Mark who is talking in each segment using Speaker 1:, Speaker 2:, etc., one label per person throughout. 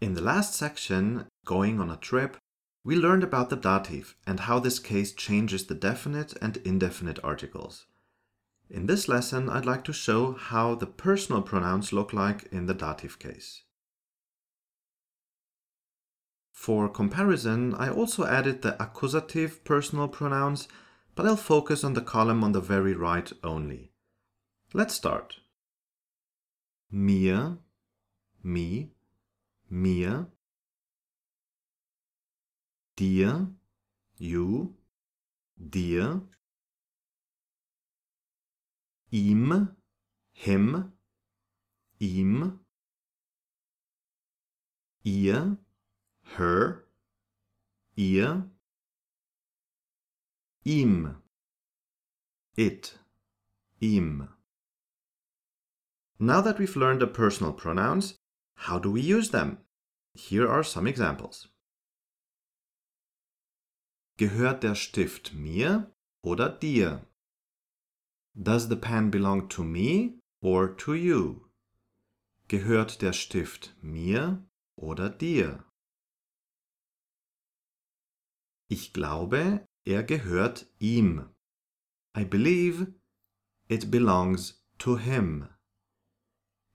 Speaker 1: In the last section, going on a trip, we learned about the dative and how this case changes the definite and indefinite articles. In this lesson, I'd like to show how the personal pronouns look like in the dative case. For comparison, I also added the accusative personal pronouns, but I'll focus on the column on the very right only. Let's start. Mir, me, mir, dir, you, dir, ihm, him, ihm, ihr, her, ihr, ihm, it, ihm. Now that we've learned the personal pronouns, how do we use them? Here are some examples. Gehört der Stift mir oder dir? Does the pen belong to me or to you? Gehört der Stift mir oder dir? Ich glaube, er gehört ihm. I believe it belongs to him.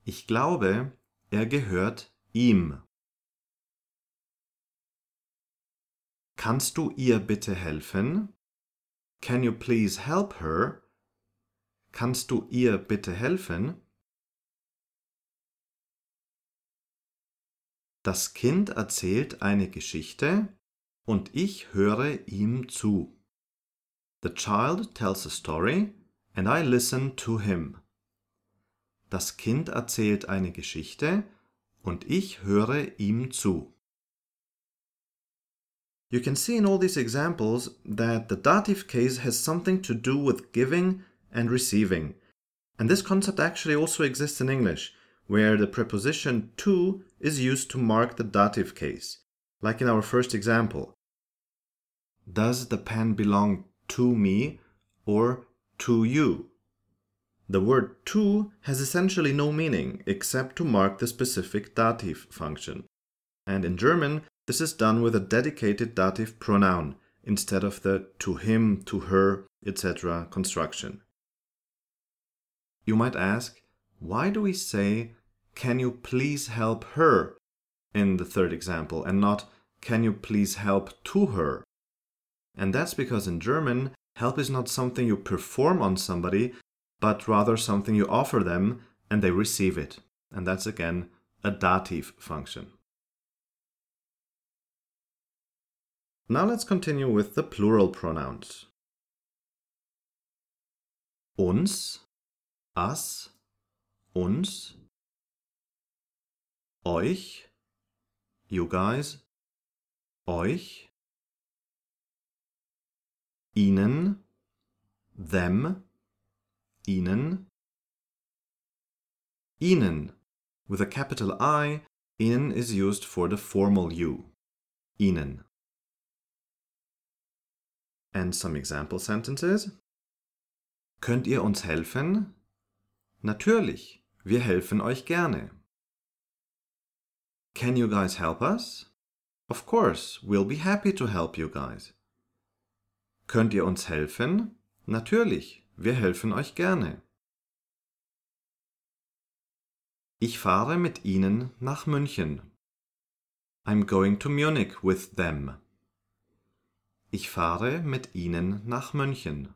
Speaker 1: Ich glaube, er gehört ihm. Kannst du ihr bitte helfen? Can you please help her? Kannst du ihr bitte helfen? Das Kind erzählt eine Geschichte und ich höre ihm zu. The child tells a story and I listen to him. Das Kind erzählt eine Geschichte und ich höre ihm zu. You can see in all these examples that the dative case has something to do with giving and receiving. And this concept actually also exists in English, where the preposition to is used to mark the dative case, like in our first example. Does the pen belong to me or to you? The word to has essentially no meaning except to mark the specific dative function. And in German, this is done with a dedicated dative pronoun instead of the to him, to her, etc. construction. You might ask, why do we say, can you please help her in the third example and not, can you please help to her? And that's because in German, help is not something you perform on somebody, but rather something you offer them and they receive it. And that's again a dative function. Now let's continue with the plural pronouns. Uns, us, uns, euch, you guys, euch, ihnen, them, ihnen, ihnen. With a capital I, in is used for the formal you. Ihnen. And some example sentences. Könnt ihr uns helfen? Natürlich, wir helfen euch gerne. Can you guys help us? Of course, we'll be happy to help you guys. Könnt ihr uns helfen? Natürlich, wir helfen euch gerne. Ich fahre mit ihnen nach München. I'm going to Munich with them. Ich fahre mit ihnen nach München.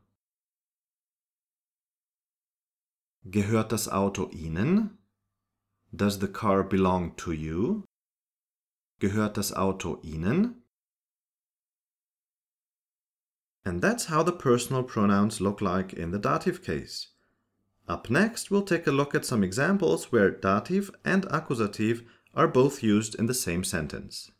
Speaker 1: Gehört das Auto Ihnen? Does the car belong to you? Gehört das Auto Ihnen? And that's how the personal pronouns look like in the dative case. Up next, we'll take a look at some examples where dative and accusative are both used in the same sentence.